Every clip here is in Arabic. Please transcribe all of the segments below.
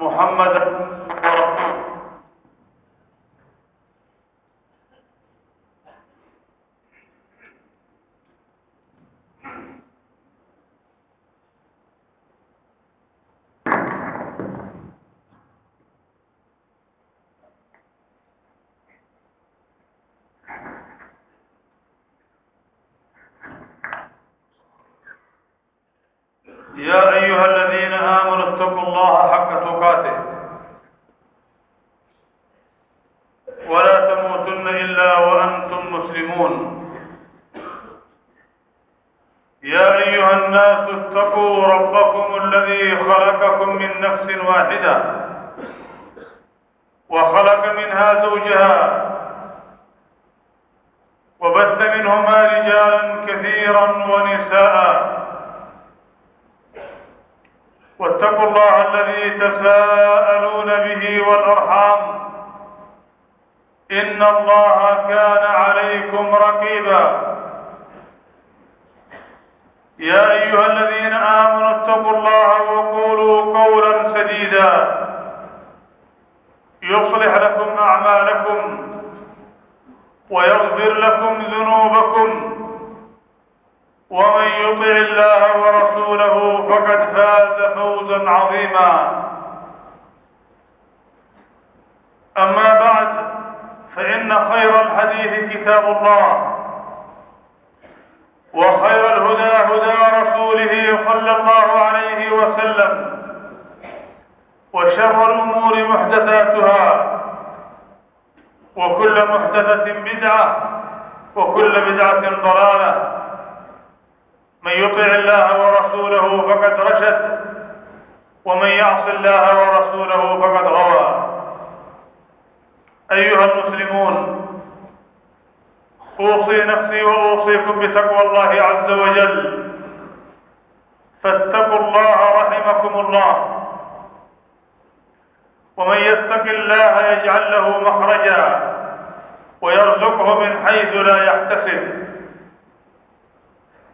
محمدا ورسوله يا ايها الذين امنوا اتقوا الله حق تقاته ولا تموتن الا وأنتم مسلمون يا ايها الناس اتقوا ربكم الذي خلقكم من نفس واحدة وخلق منها زوجها وبث منهما رجالا كثيرا ونساء واتقوا الله الذي تساءلون به والارحام ان الله كان عليكم رقيبا يا ايها الذين امنوا اتقوا الله وقولوا قولا سديدا يصلح لكم اعمالكم ويغفر لكم ذنوبكم ومن يطع الله ورسوله فقد فاز فوزا عظيما اما بعد فان خير الحديث كتاب الله وخير الهدى هدى رسوله صلى الله عليه وسلم. وشر الأمور محدثاتها. وكل محدثة بدعة. وكل بدعة ضلالة. من يطع الله ورسوله فقد رشد. ومن يعص الله ورسوله فقد غوى. أيها المسلمون أوصي نفسي وأوصيكم بتقوى الله عز وجل. فاتقوا الله رحمكم الله. ومن يتق الله يجعل له مخرجا ويرزقه من حيث لا يحتسب.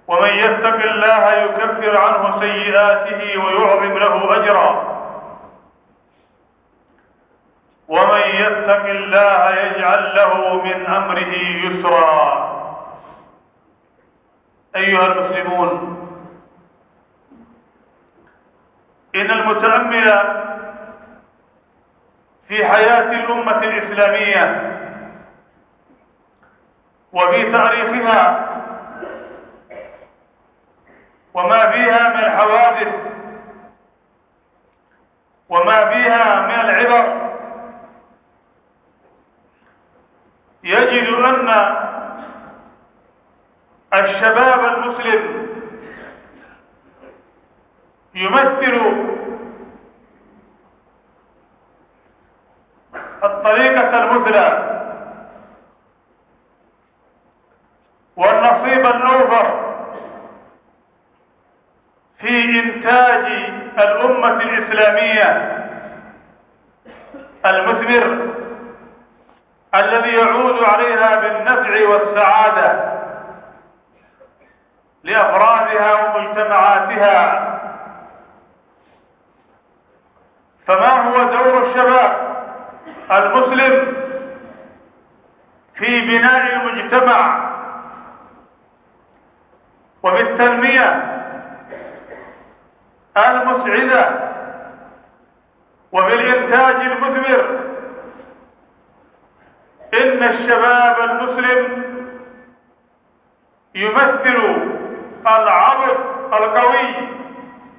ومن يتق الله يكفر عنه سيئاته ويعظم له أجرا. ومن يتق الله يجعل له من أمره يسرا. أيها المسلمون إن المتأمل في حياة الأمة الإسلامية وفي تاريخها وما فيها من الحوادث وما فيها من العبر يجد أن الشباب المسلم يمثل الطريقة المثلى والنصيب الأوفر في إنتاج الأمة الإسلامية المثمر الذي يعود عليها بالنفع والسعادة لأفرادها ومجتمعاتها. فما هو دور الشباب المسلم في بناء المجتمع وفي التنمية المسعدة وفي الإنتاج المثمر؟ إن الشباب المسلم يمثل العبد القوي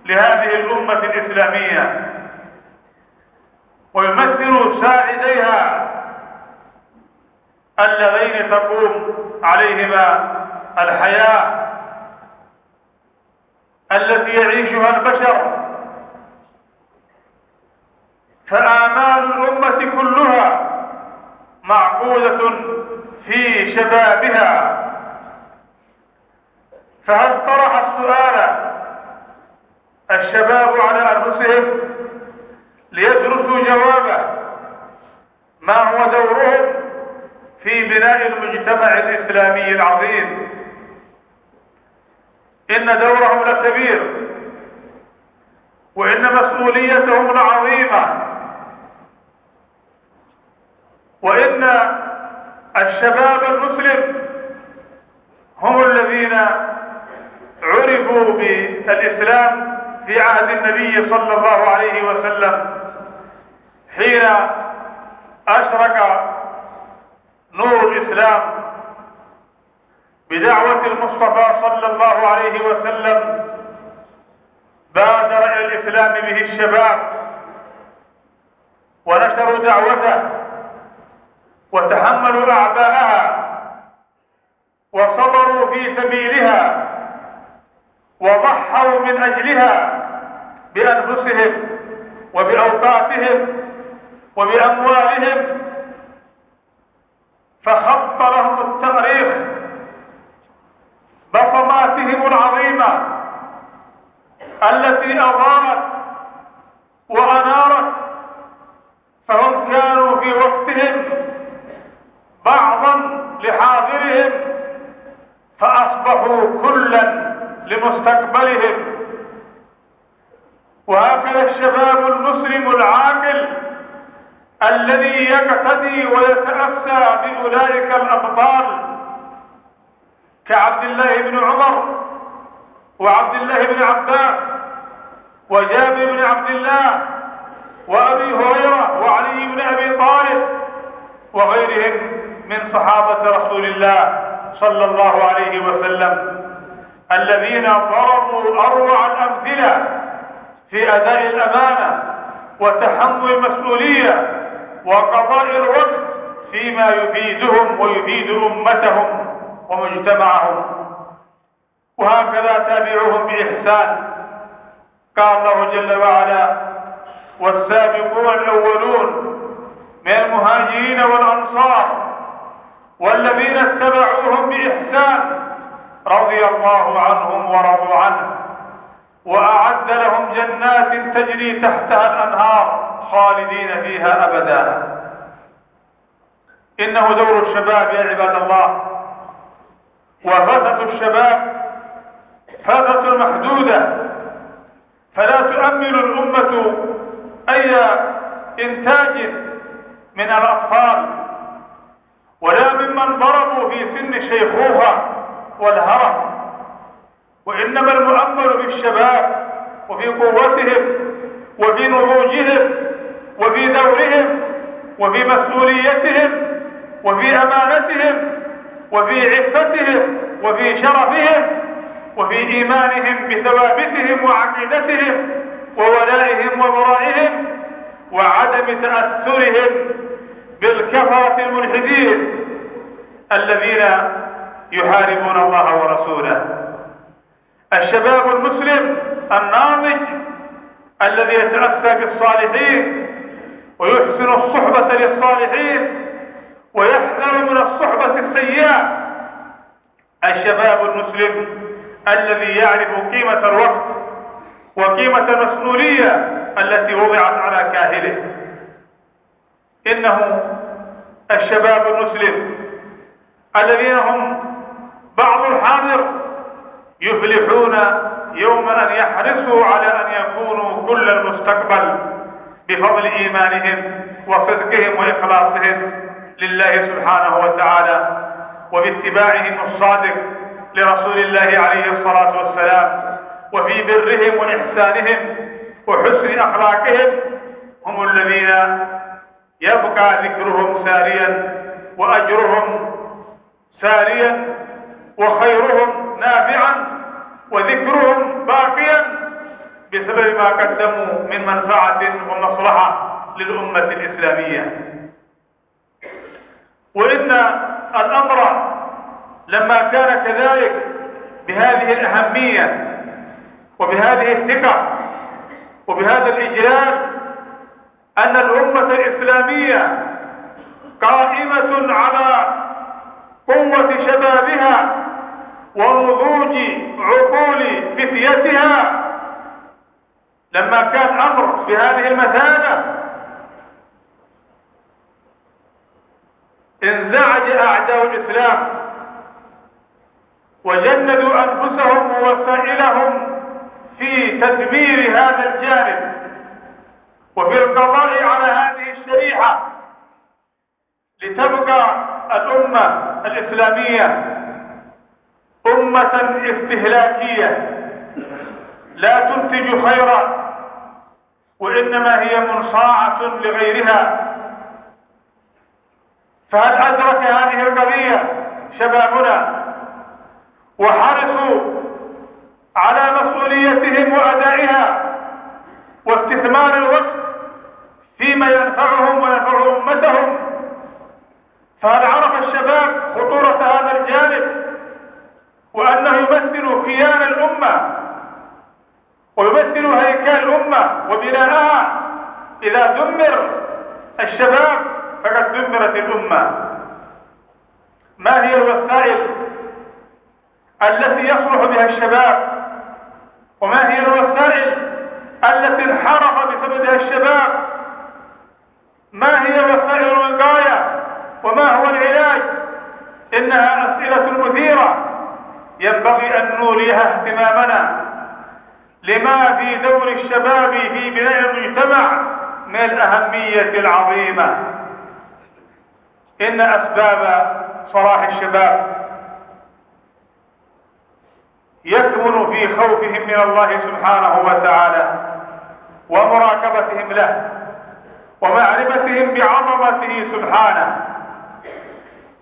لهذه الأمة الإسلامية. ويمثل ساعديها اللذين تقوم عليهما الحياة التي يعيشها البشر. فآمال الأمة كلها معقودة في شبابها. فهل طرح السؤال الشباب على أنفسهم ليدرسوا جوابه. ما هو دورهم في بناء المجتمع الإسلامي العظيم؟ إن دورهم لكبير وإن مسؤوليتهم لعظيمة. وإن الشباب المسلم هم الذين عرفوا بالإسلام في عهد النبي صلى الله عليه وسلم. حين أشرق نور الإسلام بدعوة المصطفى صلى الله عليه وسلم بادر إلى الإسلام به الشباب ونشروا دعوته وتحملوا أعباءها وصبروا في سبيلها وضحوا من أجلها بأنفسهم وبأوقاتهم. وبأموالهم فخط لهم التاريخ بصماتهم العظيمة التي أضاءت وأنارت فهم كانوا في وقتهم بعضا لحاضرهم فأصبحوا كلا لمستقبلهم. وهكذا الشباب المسلم العاقل الذي يقتدي ويتأسى بأولئك الأبطال كعبد الله بن عمر وعبد الله بن عباس وجابر بن عبد الله وأبي هريرة وعلي بن أبي طالب وغيرهم من صحابة رسول الله صلى الله عليه وسلم الذين ضربوا أروع الأمثلة في أداء الأمانة وتحمل المسؤولية وقضاء الوقت فيما يفيدهم ويفيد أمتهم ومجتمعهم. وهكذا تابعوهم بإحسان. قال الله جل وعلا والسابقون الأولون من المهاجرين والأنصار والذين اتبعوهم بإحسان رضي الله عنهم ورضوا عنه وأعد لهم جنات تجري تحتها الأنهار. خالدين فيها أبدا. إنه دور الشباب يا عباد الله. وفترة الشباب فترة محدودة. فلا تؤمل الأمة أي إنتاج من الأطفال ولا ممن ضربوا في سن الشيخوخة والهرم. وإنما المؤمل بالشباب وفي قوتهم وفي نضوجهم وفي دورهم وفي مسؤوليتهم وفي أمانتهم وفي عفتهم وفي شرفهم وفي إيمانهم بثوابتهم وعقيدتهم وولائهم وبرائهم وعدم تأثرهم بالكفرة الملحدين الذين يحاربون الله ورسوله. الشباب المسلم الناضج الذي يتأسى بالصالحين ويحسن الصحبة للصالحين ويحذر من الصحبة السيئة. الشباب المسلم الذي يعرف قيمة الوقت وقيمة المسؤولية التي وضعت على كاهله. إنه الشباب المسلم الذين هم بعض الحاضر يفلحون يوم أن يحرصوا على أن يكونوا كل المستقبل. بفضل إيمانهم وصدقهم وإخلاصهم لله سبحانه وتعالى وباتباعهم الصادق لرسول الله عليه الصلاة والسلام. وفي برهم وإحسانهم وحسن أخلاقهم هم الذين يبقى ذكرهم ساريا وأجرهم ساريا وخيرهم نافعا وذكرهم باقيا بسبب ما قدموا من منفعة ومصلحة للأمة الإسلامية. وإن الأمر لما كان كذلك بهذه الأهمية وبهذه الثقة وبهذا الإجلال أن الأمة الإسلامية قائمة على قوة شبابها ونضوج عقول فتيتها لما كان أمر بهذه المثابة انزعج الإسلام وجندوا أنفسهم ووسائلهم في تدمير هذا الجانب وفي القضاء على هذه الشريحة لتبقى الأمة الإسلامية أمة استهلاكية. لا تنتج خيرا وإنما هي منصاعة لغيرها. فهل أدرك هذه القضية شبابنا؟ وحرصوا على مسؤوليتهم وأدائها واستثمار الوقت فيما ينفعهم وينفع أمتهم. فهل عرف الشباب خطورة هذا الجانب؟ وأنه يمثل كيان الأمة ويمثل هيكل الأمة. وبناءها إذا دمر الشباب فقد دمرت الأمة. ما هي الوسائل التي يصلح بها الشباب؟ وما هي الوسائل التي انحرف بسببها الشباب؟ ما هي وسائل الوقاية؟ وما هو العلاج؟ إنها أسئلة مثيرة. ينبغي أن نوليها اهتمامنا. لما في دور الشباب في بناء المجتمع من الأهمية العظيمة. إن أسباب صلاح الشباب يكمن في خوفهم من الله سبحانه وتعالى ومراقبتهم له ومعرفتهم بعظمته سبحانه.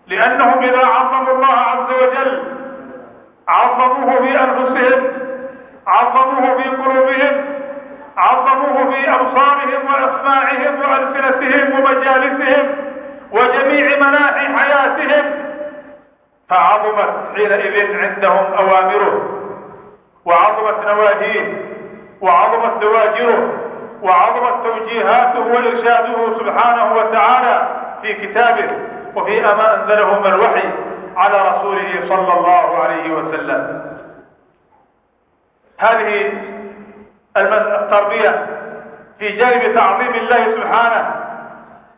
لأنهم إذا عظموا الله عز وجل عظموه في أنفسهم عظموه في قلوبهم عظموه في أبصارهم وأسماعهم وألسنتهم ومجالسهم وجميع مناحي حياتهم. فعظمت حينئذ عندهم أوامره وعظمت نواهيه وعظمت زواجره وعظمت توجيهاته وإرشاده سبحانه وتعالى في كتابه وفي ما أنزله من الوحي على رسوله صلى الله عليه وسلم هذه التربية في جانب تعظيم الله سبحانه.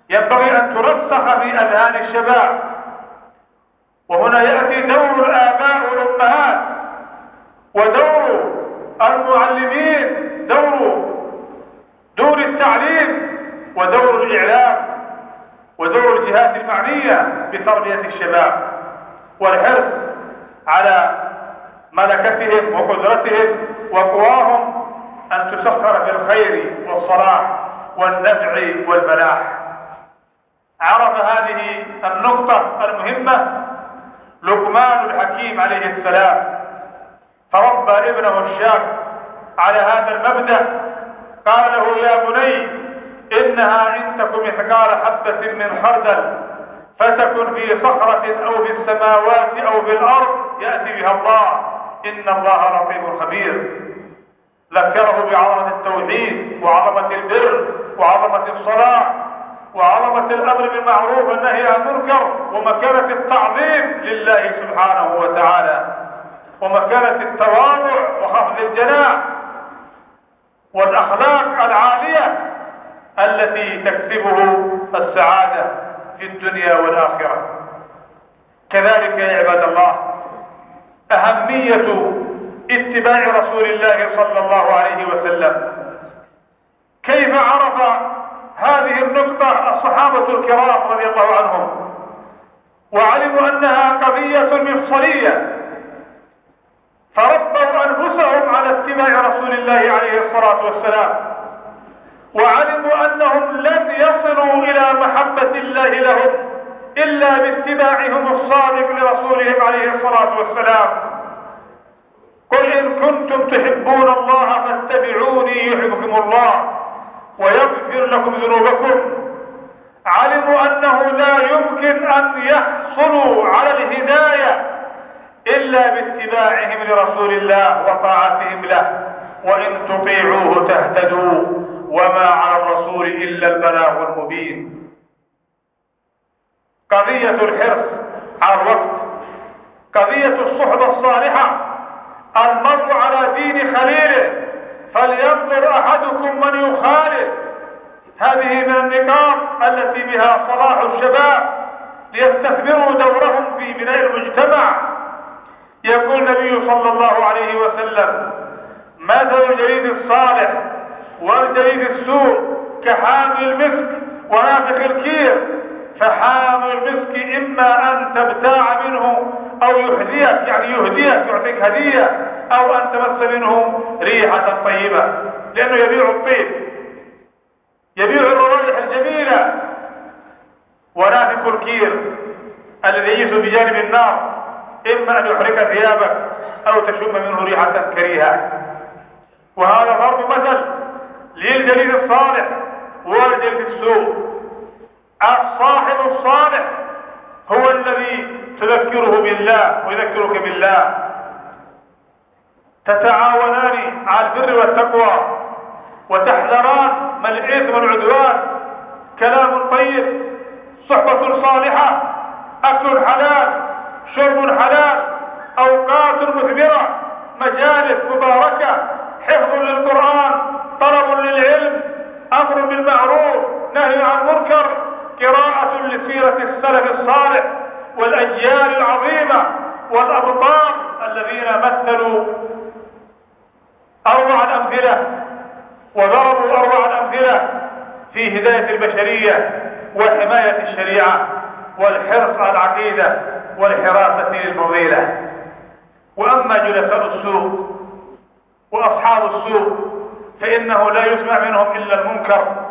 ينبغي أن ترسخ في أذهان الشباب. وهنا يأتي دور الآباء والأمهات ودور المعلمين دور دور التعليم ودور الإعلام ودور الجهات المعنية بتربية الشباب. والحرص على ملكتهم وقدرتهم وقواهم أن تسخر في الخير والصلاح والنفع والفلاح عرف هذه النقطة المهمة لقمان الحكيم عليه السلام. فربى ابنه الشاب على هذا المبدأ قال له يا بني إنها إن تك مثقال حبة من خردل فتكن في صخرة أو في السماوات أو في الأرض يأتي بها الله. إن الله لطيف خبير. ذكره بعظمة التوحيد وعظمة البر وعظمة الصلاة وعظمة الأمر بالمعروف والنهي عن المنكر ومكانة التعظيم لله سبحانه وتعالى. ومكانة التواضع وخفض الجناح والأخلاق العالية التي تكسبه السعادة في الدنيا والآخرة. كذلك يا عباد الله أهمية اتباع رسول الله صلى الله عليه وسلم. كيف عرف هذه النقطة الصحابة الكرام رضي الله عنهم؟ وعلموا أنها قضية مفصلية. فربوا أنفسهم على اتباع رسول الله عليه الصلاة والسلام. وعلموا أنهم لن يصلوا إلى محبة الله لهم. إلا باتباعهم الصادق لرسولهم عليه الصلاة والسلام. قل إن كنتم تحبون الله فاتبعوني يحبكم الله ويغفر لكم ذنوبكم. علموا أنه لا يمكن أن يحصلوا على الهداية إلا باتباعهم لرسول الله وطاعتهم له. وإن تطيعوه تهتدوا وما على الرسول إلا البلاغ المبين. قضية الحرص على الوقت قضية الصحبة الصالحة. المرء على دين خليله فلينظر أحدكم من يخالف. هذه من النقاط التي بها صلاح الشباب ليستثمروا دورهم في بناء المجتمع. يقول النبي صلى الله عليه وسلم مثل الجليد الصالح والجليد السوء كحامل المسك ونافخ الكير فحامل المسك إما أن تبتاع منه أو يهديك يعني يهديك يعطيك هدية أو أن تمس منه ريحة طيبة لأنه يبيع الطيب يبيع الروائح الجميلة. ونافخ الكير الذي يجلس بجانب النار إما أن يحرق ثيابك أو تشم منه ريحة كريهة. وهذا ضرب مثل للجليد الصالح والجليد السوء. الصاحب الصالح هو الذي تذكره بالله ويذكرك بالله. تتعاونان على البر والتقوى وتحذران من الإثم والعدوان. كلام طيب صحبة صالحة أكل حلال شرب حلال أوقات مثمرة مجالس مباركة حفظ للقرآن طلب للعلم أمر بالمعروف نهي عن منكر قراءة لسيرة السلف الصالح والأجيال العظيمة والأبطال الذين مثلوا اروع الامثلة وضربوا اروع الامثلة في هداية البشرية وحماية الشريعة والحرص على العقيدة والحراسة للفضيلة. وأما جلساء السوق وأصحاب السوق فإنه لا يسمع منهم إلا المنكر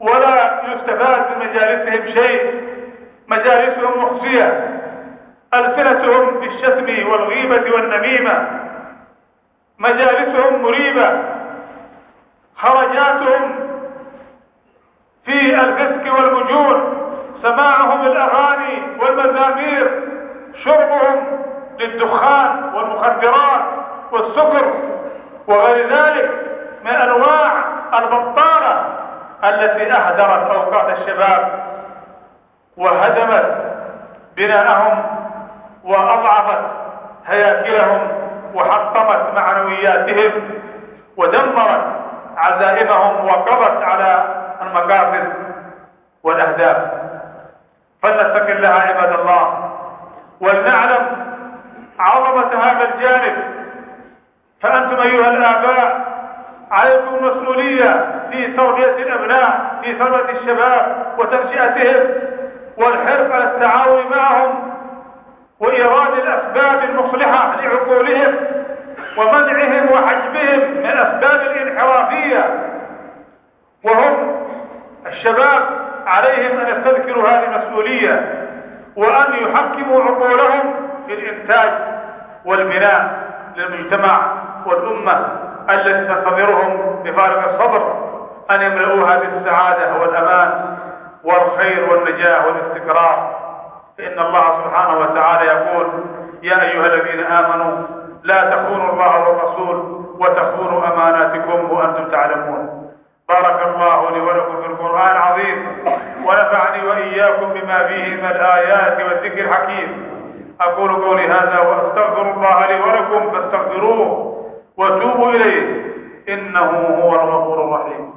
ولا يستفاد من مجالسهم شيء. مجالسهم مخزية. ألسنتهم بالشتم والغيبة والنميمة. مجالسهم مريبة. خرجاتهم في الفسق والمجون. سماعهم الأغاني والمزامير. شربهم للدخان والمخدرات والسكر. وغير ذلك من أنواع البطالة. التي أهدرت أوقات الشباب وهدمت بناءهم وأضعفت هياكلهم وحطمت معنوياتهم ودمرت عزائمهم وقضت على المقاصد والأهداف. فلنتق الله عباد الله ولنعلم عظمة هذا الجانب. فأنتم أيها الآباء عليكم مسؤولية في تربية الأبناء في تربية الشباب وتنشئتهم والحرص على التعاون معهم وإيراد الأسباب المصلحة لعقولهم ومنعهم وحجبهم من الأسباب الانحرافية. وهم الشباب عليهم أن يستذكروا هذه المسؤولية وأن يحكموا عقولهم في الإنتاج والبناء للمجتمع والأمة. التي تنتظرهم بفارغ الصبر أن يملؤوها بالسعادة والأمان والخير والنجاة والاستقرار. فإن الله سبحانه وتعالى يقول يا أيها الذين آمنوا لا تخونوا الله والرسول وتخونوا أماناتكم وأنتم تعلمون. بارك الله لي ولكم في القرآن العظيم ونفعني وإياكم بما فيه من الآيات والذكر الحكيم. أقول قولي هذا وأستغفر الله لي ولكم فاستغفروه وتوبوا إليه. إنه هو الغفور الرحيم.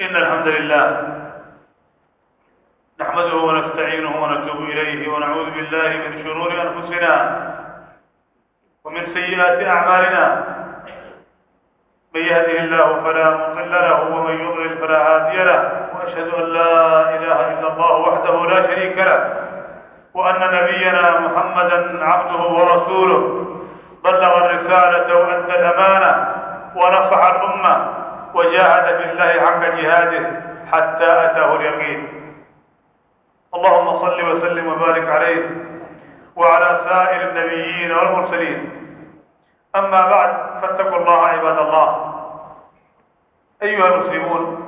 إن الحمد لله نحمده ونستعينه ونتوب إليه ونعوذ بالله من شرور أنفسنا ومن سيئات أعمالنا. من يهده الله فلا مضل له ومن يضلل فلا هادي له وأشهد أن لا إله إلا الله وحده لا شريك له وأن نبينا محمدا عبده ورسوله. بلغ الرسالة وأدى الأمانة ونصح الأمة وجاهد في الله حق جهاده حتى أتاه اليقين. اللهم صل وسلم وبارك عليه وعلى سائر النبيين والمرسلين. أما بعد فاتقوا الله عباد الله. أيها المسلمون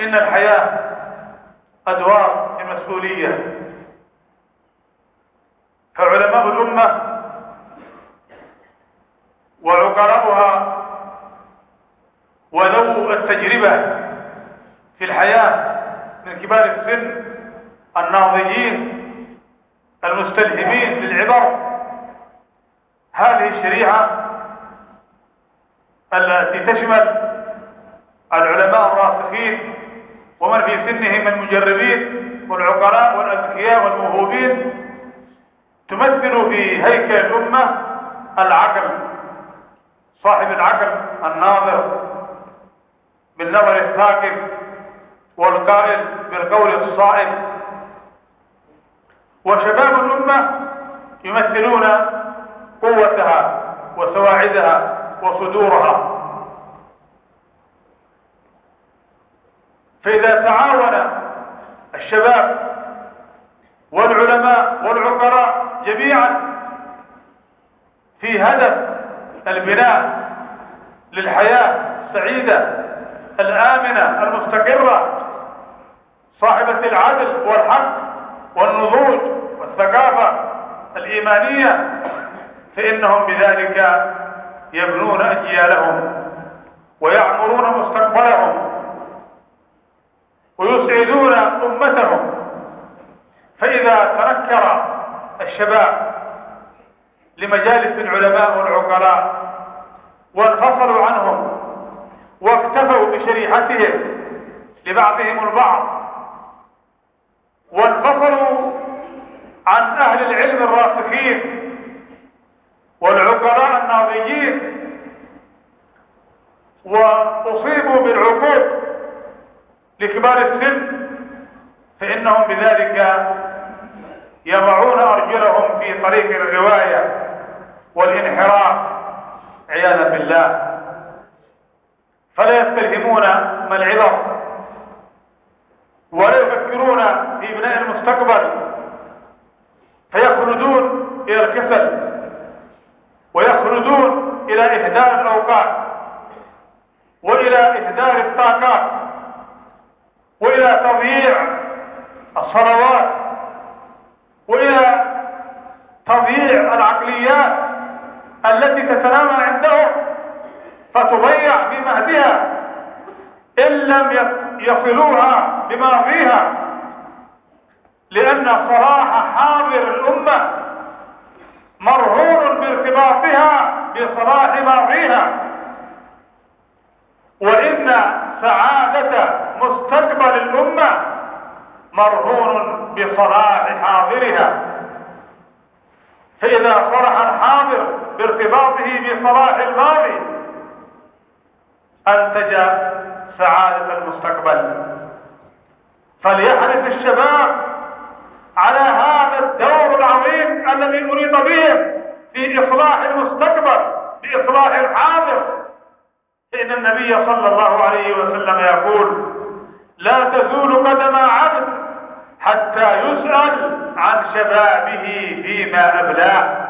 إن الحياة أدوار مسؤولية. فعلماء الأمة وعقلاؤها وذو التجربة في الحياة من كبار السن الناضجين المستلهمين للعبر هذه الشريعة التي تشمل العلماء الراسخين ومن في سنهم المجربين والعقلاء والأذكياء والموهوبين تمثل في هيكل الأمة العقل صاحب العقل الناظر بالنظر الثاقب والقائل بالقول الصائب. وشباب الأمة يمثلون قوتها وسواعدها وصدورها. فإذا تعاون الشباب والعلماء والعقلاء جميعا في هدف البناء للحياة السعيدة الآمنة المستقرة صاحبة العدل والحق والنضوج والثقافة الإيمانية فإنهم بذلك يبنون أجيالهم ويعمرون مستقبلهم ويسعدون أمتهم. فإذا تنكر الشباب لمجالس العلماء والعقلاء وانفصلوا عنهم واكتفوا بشريحتهم لبعضهم البعض وانفصلوا عن أهل العلم الراسخين والعقلاء الناضجين وأصيبوا بالعقوق لكبار السن فإنهم بذلك يضعون أرجلهم في طريق الغواية والانحراف عياذا بالله. فلا يستلهمون ما العبر ولا يفكرون في بناء المستقبل فيخلدون إلى الكسل. إلى إهدار الأوقات وإلى إهدار الطاقات وإلى تضييع الصلوات وإلى تضييع العقليات التي تتنامى عندهم فتضيع في مهدها إن لم يصلوها بماضيها لأن صلاح حاضر الأمة مرهون بارتباطها بصلاح ماضيها وإن سعادة مستقبل الأمة مرهون بصلاح حاضرها. فإذا صلح الحاضر بارتباطه بصلاح الماضي أنتج سعادة المستقبل. فليحرص الشباب على هذا الدور العظيم الذي أريد بهم في إصلاح المستقبل بإصلاح الحاضر. إن النبي صلى الله عليه وسلم يقول لا تزول قدم عبد حتى يسأل عن شبابه فيما أبلاه.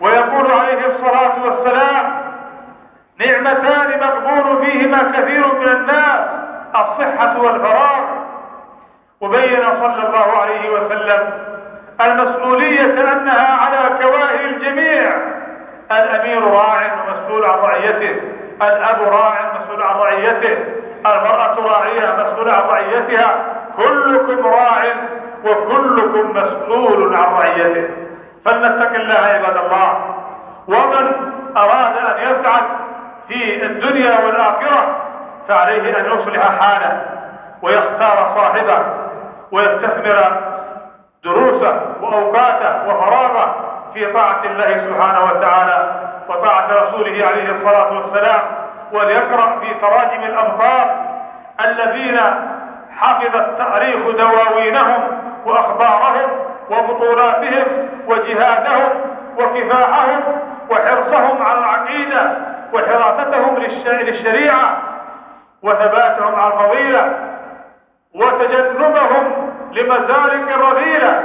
ويقول عليه الصلاة والسلام نعمتان مقبول فيهما كثير من الناس الصحة والفراغ. وبين صلى الله عليه وسلم المسؤولية أنها على كواهل الجميع. الأمير راع ومسؤول عن رعيته. الأب راع مسؤول عن رعيته. المرأة راعية مسؤولة عن رعيتها. كلكم راع وكلكم مسؤول عن رعيته. فلنتق الله عباد الله. ومن أراد أن يسعد في الدنيا والآخرة فعليه أن يصلح حاله ويختار صاحبه ويستثمر دروسه وأوقاته وفراغه في طاعة الله سبحانه وتعالى وطاعة رسوله عليه الصلاة والسلام وليقرأ في تراجم الأبطال الذين حفظ التاريخ دواوينهم وأخبارهم وبطولاتهم وجهادهم وكفاحهم وحرصهم على العقيدة وحراستهم للشريعة وثباتهم على الفضيلة وتجنبهم لمسالك الرذيلة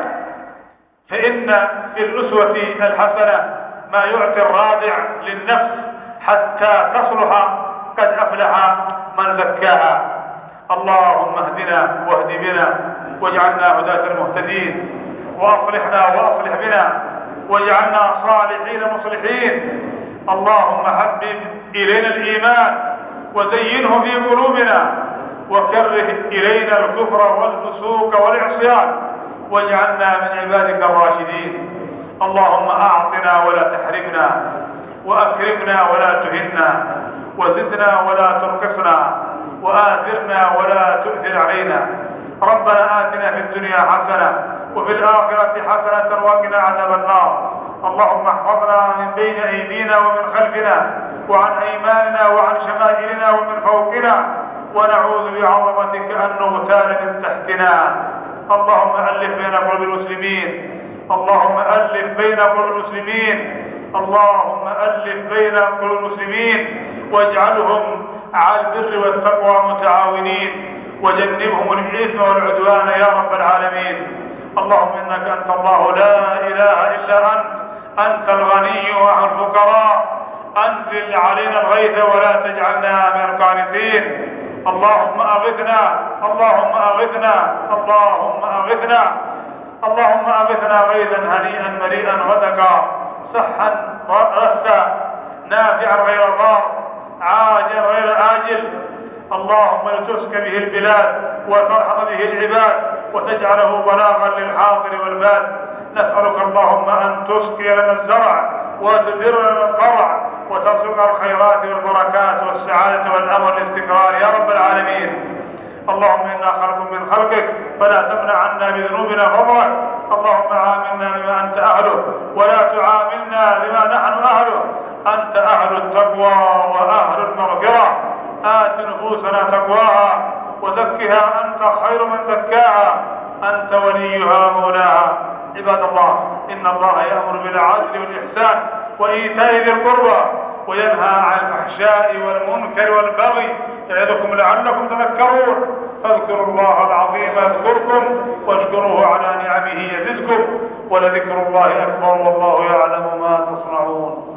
فإن في الأسوة الحسنة ما يعطي الرادع للنفس حتى تصلح قد أفلح من زكاها. اللهم اهدنا واهد بنا واجعلنا هداة المهتدين وأصلحنا وأصلح بنا واجعلنا صالحين مصلحين. اللهم حبب إلينا الإيمان وزينه في قلوبنا وكره إلينا الكفر والفسوق والعصيان. واجعلنا من عبادك الراشدين. اللهم أعطنا ولا تحرمنا وأكرمنا ولا تهنا وزدنا ولا تنقصنا وآثرنا ولا تؤثر علينا. ربنا آتنا في الدنيا حسنة وفي الآخرة حسنة وقنا عذاب النار. اللهم احفظنا من بين أيدينا ومن خلفنا وعن أيماننا وعن شمائلنا ومن فوقنا. ونعوذ بعظمتك أن نغتال من تحتنا. اللهم ألف بين قلوب المسلمين. اللهم ألف بين قلوب المسلمين. اللهم ألف بين قلوب المسلمين. واجعلهم على البر والتقوى متعاونين. وجنبهم الإثم والعدوان يا رب العالمين. اللهم إنك أنت الله. لا إله إلا أنت. أنت الغني ونحن الفقراء. أنزل علينا الغيث ولا تجعلنا من القانتين اللهم أغثنا اللهم أغثنا اللهم أغثنا اللهم أغثنا غيثا هنيئا مريئا غدقا صحا غثا نافعا غير ضار عاجل غير آجل. اللهم لتسك به البلاد وترحم به العباد وتجعله بلاغا للحاضر والباد. نسألك اللهم أن تسقي لنا الزرع وتدر لنا القرع وترزق الخيرات والبركات والسعادة والأمر والاستقرار. يا رب العالمين. اللهم إنا خلق من خلقك فلا تمنع عنا بذنوبنا فضلك اللهم عاملنا بما أنت أهله ولا تعاملنا بما نحن أهله. أنت أهل التقوى وأهل المغفرة. آت نفوسنا تقواها وزكها أنت خير من زكاها. أنت وليها مولاها عباد الله إن الله يأمر بالعدل والإحسان. وإيتاء ذي القربى وينهى عن الفحشاء والمنكر والبغي يعظكم لعلكم تذكرون. فاذكروا الله العظيم يذكركم واشكروه على نعمه يزدكم ولذكر الله أكبر والله يعلم ما تصنعون.